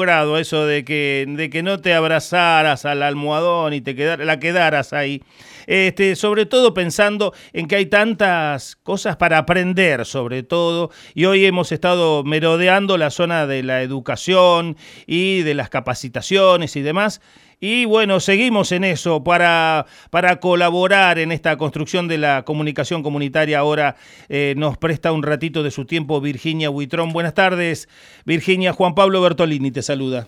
logrado eso de que, de que no te abrazaras al almohadón y te quedar, la quedaras ahí. Este, sobre todo pensando en que hay tantas cosas para aprender, sobre todo, y hoy hemos estado merodeando la zona de la educación y de las capacitaciones y demás. Y bueno, seguimos en eso para, para colaborar en esta construcción de la comunicación comunitaria. Ahora eh, nos presta un ratito de su tiempo Virginia Huitrón. Buenas tardes, Virginia. Juan Pablo Bertolini te saluda.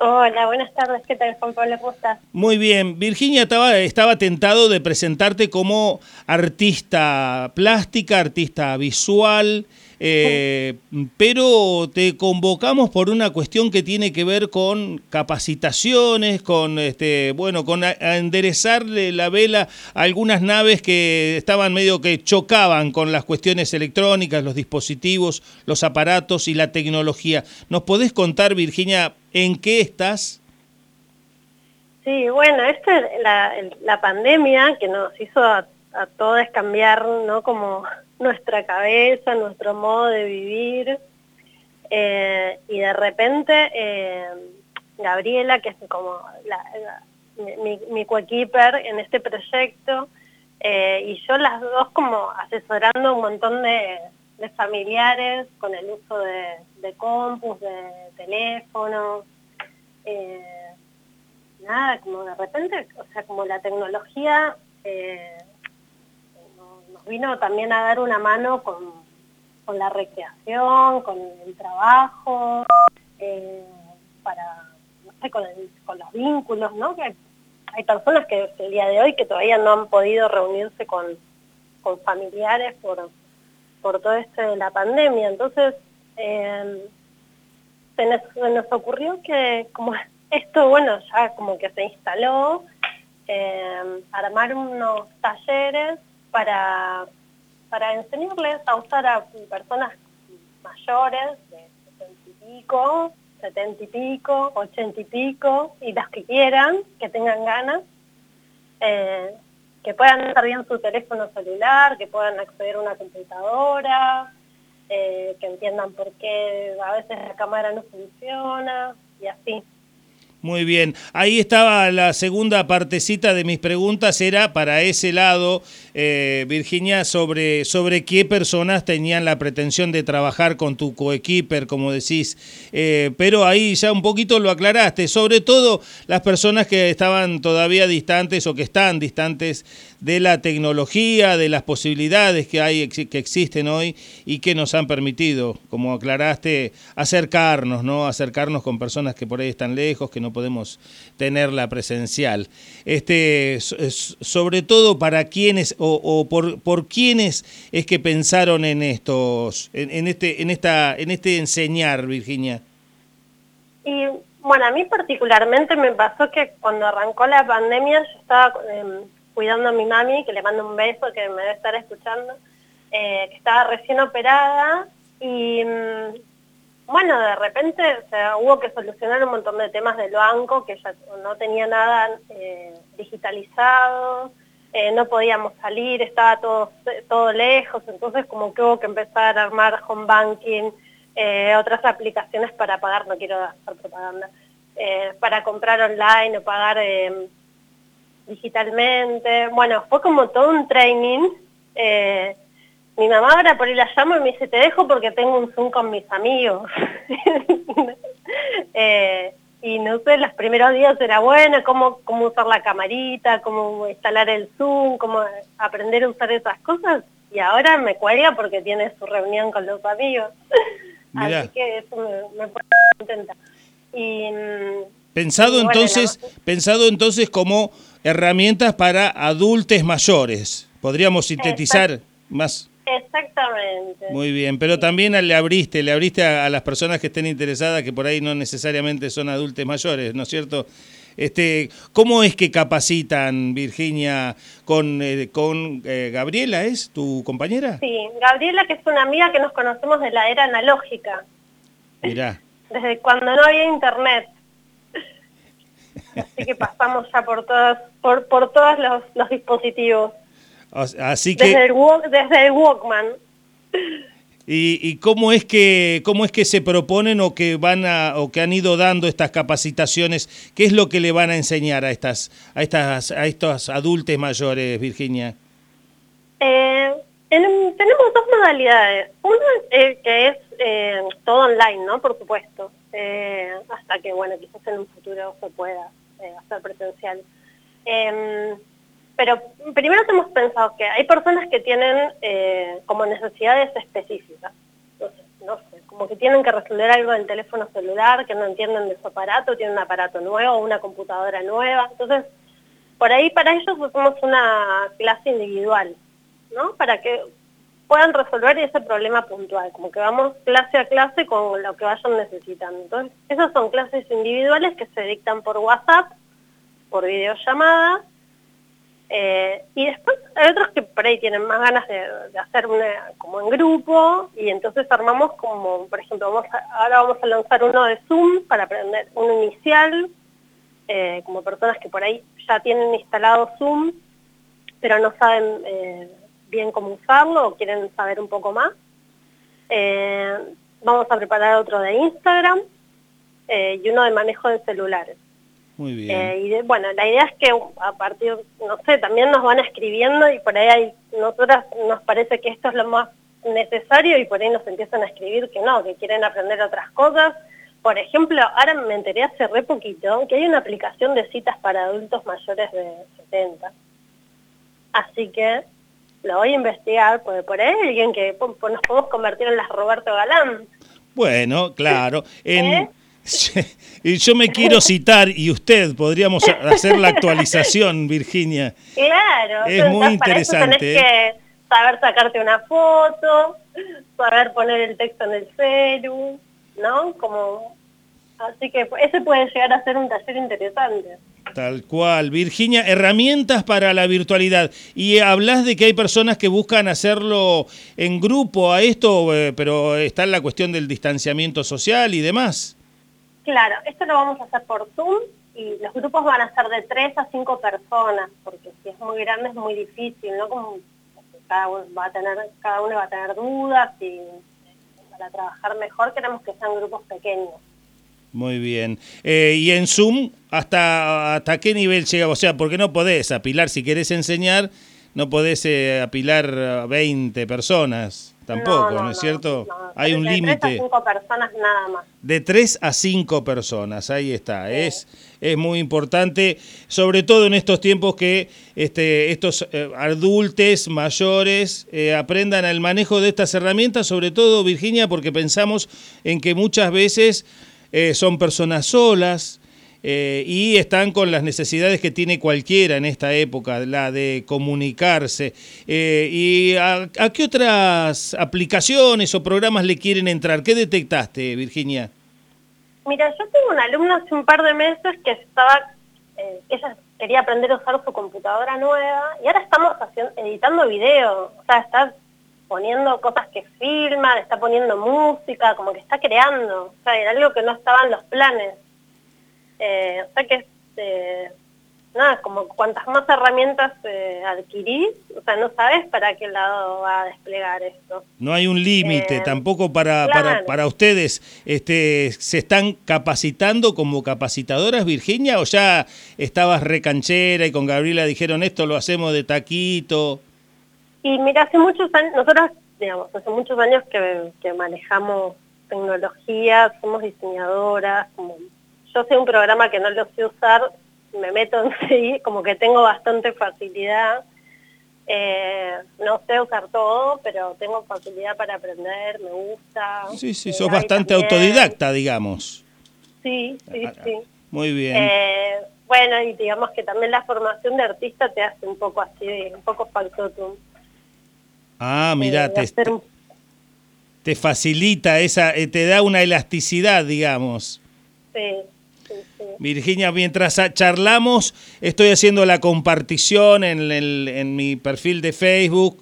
Hola, buenas tardes. ¿Qué tal, Juan Pablo? ¿Cómo estás? Muy bien. Virginia estaba, estaba tentado de presentarte como artista plástica, artista visual. Eh, pero te convocamos por una cuestión que tiene que ver con capacitaciones, con este, bueno, con enderezarle la vela a algunas naves que estaban medio que chocaban con las cuestiones electrónicas, los dispositivos, los aparatos y la tecnología. ¿Nos podés contar, Virginia, en qué estás? Sí, bueno, esta la, la pandemia que nos hizo a, a todos cambiar, ¿no? Como nuestra cabeza, nuestro modo de vivir. Eh, y de repente, eh, Gabriela, que es como mi, mi coequiper en este proyecto, eh, y yo las dos como asesorando un montón de, familiares con el uso de, de compus, de teléfonos, nada, como de repente, o sea, como la tecnología vino también a dar una mano con, la recreación, con el trabajo, eh, para, no sé, con, los vínculos, ¿no? Que hay personas que el día de hoy que todavía no han podido reunirse con, familiares por, por todo esto de la pandemia. Entonces, eh, se, nos, ocurrió que como esto, bueno, ya como que se instaló, eh, armar unos talleres para, para enseñarles a usar a personas mayores de 70 y pico, 70 y pico, 80 y pico, y las que quieran, que tengan ganas, eh, que puedan usar bien su teléfono celular, que puedan acceder a una computadora, eh, que entiendan por qué a veces la cámara no funciona, y así. Muy bien, ahí estaba la segunda partecita de mis preguntas, era para ese lado, eh, Virginia, sobre, sobre qué personas tenían la pretensión de trabajar con tu coequiper, como decís, eh, pero ahí ya un poquito lo aclaraste, sobre todo las personas que estaban todavía distantes o que están distantes de la tecnología, de las posibilidades que hay que existen hoy y que nos han permitido, como aclaraste, acercarnos, ¿no? Acercarnos con personas que por ahí están lejos, que no podemos tenerla presencial. Este, sobre todo para quienes o, por, por quiénes es que pensaron en estos, en, este, en esta, en este enseñar, Virginia. Y bueno, a mí particularmente me pasó que cuando arrancó la pandemia yo estaba em, cuidando a mi mami, que le mando un beso, que me debe estar escuchando, eh, que estaba recién operada y mm, bueno, de repente hubo que solucionar un montón de temas del banco, que ya no tenía nada eh, digitalizado, eh, no podíamos salir, estaba todo, todo lejos, entonces como que hubo que empezar a armar home banking, otras aplicaciones para pagar, no quiero hacer propaganda, para comprar online o pagar digitalmente. Bueno, fue como todo un training. Eh, mi mamá ahora por ahí la llamo y me dice, te dejo porque tengo un Zoom con mis amigos. Eh, y no sé, los primeros días era bueno, cómo, cómo usar la camarita, cómo instalar el Zoom, cómo aprender a usar esas cosas. Y ahora me cuelga porque tiene su reunión con los amigos. Así que eso me, pone contenta. Y, pensado entonces, pensado entonces como herramientas para adultos mayores. Podríamos sintetizar más. Exactamente. Muy bien, pero también le abriste, le abriste a, las personas que estén interesadas, que por ahí no necesariamente son adultos mayores, ¿no es cierto? Este, ¿Cómo es que capacitan, Virginia, con, eh, con eh, Gabriela, es tu compañera? Sí, Gabriela, que es una amiga que nos conocemos de la era analógica. Mirá. Desde cuando no había internet. Así que pasamos ya por todos, por, por todos los, dispositivos. Así que... Desde el, desde el Walkman. ¿Y, cómo es que cómo es que se proponen o que van a o que han ido dando estas capacitaciones? ¿Qué es lo que le van a enseñar a estas a estas a estos adultos mayores, Virginia? Eh, tenemos dos modalidades. Una eh, que es eh, todo online, ¿no? Por supuesto. hasta que bueno quizás en un futuro se pueda hacer presencial. Em, pero primero hemos pensado que hay personas que tienen eh, como necesidades específicas. Entonces, no sé, como que tienen que resolver algo en teléfono celular, que no entienden de su aparato, tienen un aparato nuevo, una computadora nueva. Entonces, por ahí para ellos hacemos una clase individual, ¿no? Para que puedan resolver ese problema puntual, como que vamos clase a clase con lo que vayan necesitando. Entonces, esas son clases individuales que se dictan por WhatsApp, por videollamada, eh, y después hay otros que por ahí tienen más ganas de, hacer como en grupo y entonces armamos como, por ejemplo, vamos ahora vamos a lanzar uno de Zoom para aprender un inicial, eh, como personas que por ahí ya tienen instalado Zoom, pero no saben eh, bien cómo usarlo o quieren saber un poco más. vamos a preparar otro de Instagram y uno de manejo de celulares. Muy bien. Eh, y bueno, la idea es que a partir, no sé, también nos van escribiendo y por ahí hay, nosotras nos parece que esto es lo más necesario y por ahí nos empiezan a escribir que no, que quieren aprender otras cosas. Por ejemplo, ahora me enteré hace re poquito que hay una aplicación de citas para adultos mayores de 70. Así que lo voy a investigar, porque por ahí hay alguien que nos podemos convertir en las Roberto Galán. Bueno, claro. En, ¿Eh? Y yo me quiero citar y usted podríamos hacer la actualización, Virginia. Claro, es muy interesante. tenés ¿eh? que saber sacarte una foto, saber poner el texto en el celu, ¿no? Como así que ese puede llegar a ser un taller interesante. Tal cual. Virginia, herramientas para la virtualidad. Y hablas de que hay personas que buscan hacerlo en grupo a esto, eh, pero está la cuestión del distanciamiento social y demás. Claro, esto lo vamos a hacer por Zoom y los grupos van a ser de tres a cinco personas, porque si es muy grande es muy difícil, ¿no? Como cada uno va a tener, cada uno va a tener dudas y para trabajar mejor queremos que sean grupos pequeños. Muy bien. Eh, y en Zoom, ¿hasta, ¿hasta qué nivel llega? O sea, porque no podés apilar, si querés enseñar, no podés eh, apilar a 20 personas tampoco, ¿no, es cierto? Hay un límite. De 3 a 5 personas nada más. De 3 a 5 personas, ahí está. Es, es muy importante, sobre todo en estos tiempos que este, estos eh, adultos mayores eh, aprendan el manejo de estas herramientas, sobre todo, Virginia, porque pensamos en que muchas veces eh, son personas solas, eh, y están con las necesidades que tiene cualquiera en esta época, la de comunicarse. Eh, ¿Y a, qué otras aplicaciones o programas le quieren entrar? ¿Qué detectaste, Virginia? Mira, yo tengo una alumna hace un par de meses que estaba, eh, ella quería aprender a usar su computadora nueva y ahora estamos haciendo, editando video, o sea, está poniendo cosas que filma, está poniendo música, como que está creando, o sea, era algo que no estaba en los planes. Eh, o sea que, eh, nada, como cuantas más herramientas eh, adquirís, o sea, no sabes para qué lado va a desplegar esto. No hay un límite eh, tampoco para, para, para, ustedes. Este, ¿Se están capacitando como capacitadoras, Virginia, o ya estabas recanchera y con Gabriela dijeron esto lo hacemos de taquito? Y mira, hace muchos años, nosotros, digamos, hace muchos años que, que manejamos tecnología, somos diseñadoras, como yo sé un programa que no lo sé usar, me meto en sí, como que tengo bastante facilidad. Eh, no sé usar todo, pero tengo facilidad para aprender, me gusta. Sí, sí, sos bastante autodidacta, digamos. Sí, sí, ah, sí. Muy bien. Eh, bueno, y digamos que también la formación de artista te hace un poco así, un poco faltotum. Ah, mira, eh, te, te facilita esa, te da una elasticidad, digamos. Sí. Virginia, mientras charlamos, estoy haciendo la compartición en, en mi perfil de Facebook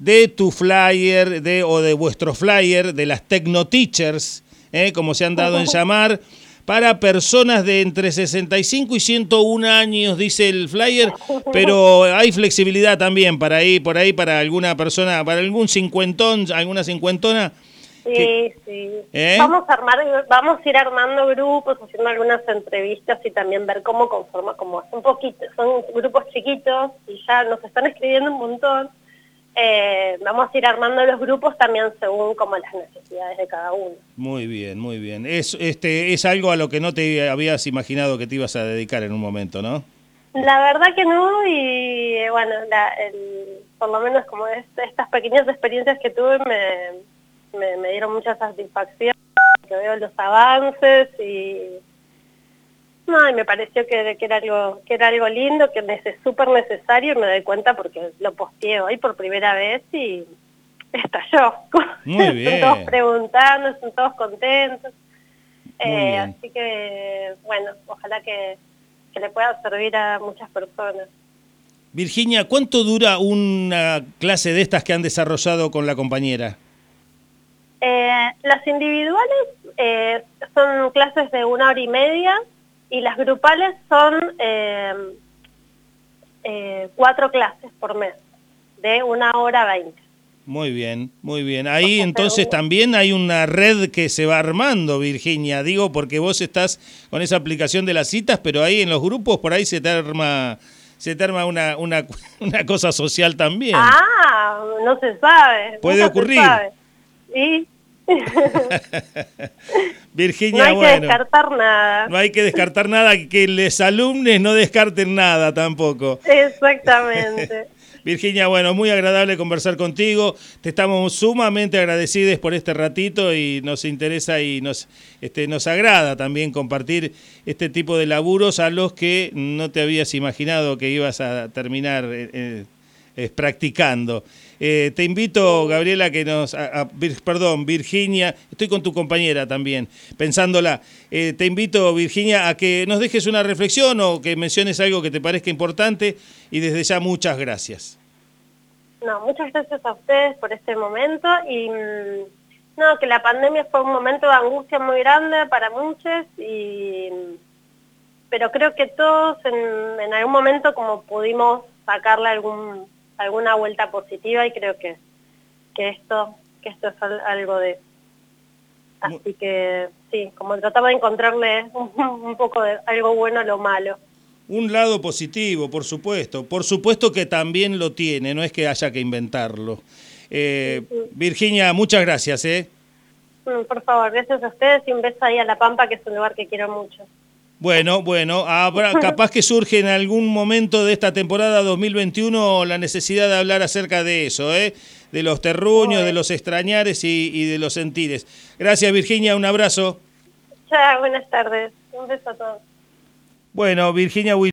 de tu flyer de, o de vuestro flyer de las Techno Teachers, ¿eh? como se han dado en llamar, para personas de entre 65 y 101 años, dice el flyer, pero hay flexibilidad también para ahí, por ahí, para alguna persona, para algún cincuentón, alguna cincuentona Sí, sí. ¿Eh? Vamos a armar, vamos a ir armando grupos, haciendo algunas entrevistas y también ver cómo conforma, como un poquito, son grupos chiquitos y ya nos están escribiendo un montón. Eh, vamos a ir armando los grupos también según como las necesidades de cada uno. Muy bien, muy bien. Es, este, es algo a lo que no te habías imaginado que te ibas a dedicar en un momento, ¿no? La verdad que no y bueno, por lo menos como estas pequeñas experiencias que tuve me me, dieron mucha satisfacción, que veo los avances y y me pareció que, era algo que era algo lindo, que es súper necesario y me doy cuenta porque lo posteé hoy por primera vez y estalló. Muy bien. están todos preguntando, están todos contentos. Eh, así que, bueno, ojalá que, que le pueda servir a muchas personas. Virginia, ¿cuánto dura una clase de estas que han desarrollado con la compañera? Eh, las individuales eh, son clases de una hora y media y las grupales son eh, cuatro clases por mes, de una hora veinte. Muy bien, muy bien. Ahí entonces también hay una red que se va armando, Virginia. Digo, porque vos estás con esa aplicación de las citas, pero ahí en los grupos por ahí se te arma, se te arma una, una, una cosa social también. Ah, no se sabe. Puede ocurrir. ¿Y? Virginia, no hay que descartar nada. No hay que descartar nada, que los alumnos no descarten nada tampoco. Exactamente. Virginia, bueno, muy agradable conversar contigo. Te estamos sumamente agradecidos por este ratito y nos interesa y nos, este, nos agrada también compartir este tipo de laburos a los que no te habías imaginado que ibas a terminar. Eh, eh, practicando. Eh, te invito, Gabriela, que nos, perdón, Virginia, estoy con tu compañera también, pensándola. Eh, te invito, Virginia, a que nos dejes una reflexión o que menciones algo que te parezca importante y desde ya muchas gracias. No, muchas gracias a ustedes por este momento y mm, no, que la pandemia fue un momento de angustia muy grande para muchos y pero creo que todos en, en algún momento como pudimos sacarle algún alguna vuelta positiva y creo que, que, esto, que esto es algo de Así que sí, como trataba de encontrarle un, poco de algo bueno a lo malo. Un lado positivo, por supuesto. Por supuesto que también lo tiene, no es que haya que inventarlo. Eh, Virginia, muchas gracias. ¿eh? Mm, por favor, gracias a ustedes y un beso ahí a La Pampa, que es un lugar que quiero mucho. Bueno, bueno, habrá, capaz que surge en algún momento de esta temporada 2021 la necesidad de hablar acerca de eso, ¿eh? de los terruños, de los extrañares y, de los sentires. Gracias Virginia, un abrazo. Chao, buenas tardes. Un beso a todos. Bueno, Virginia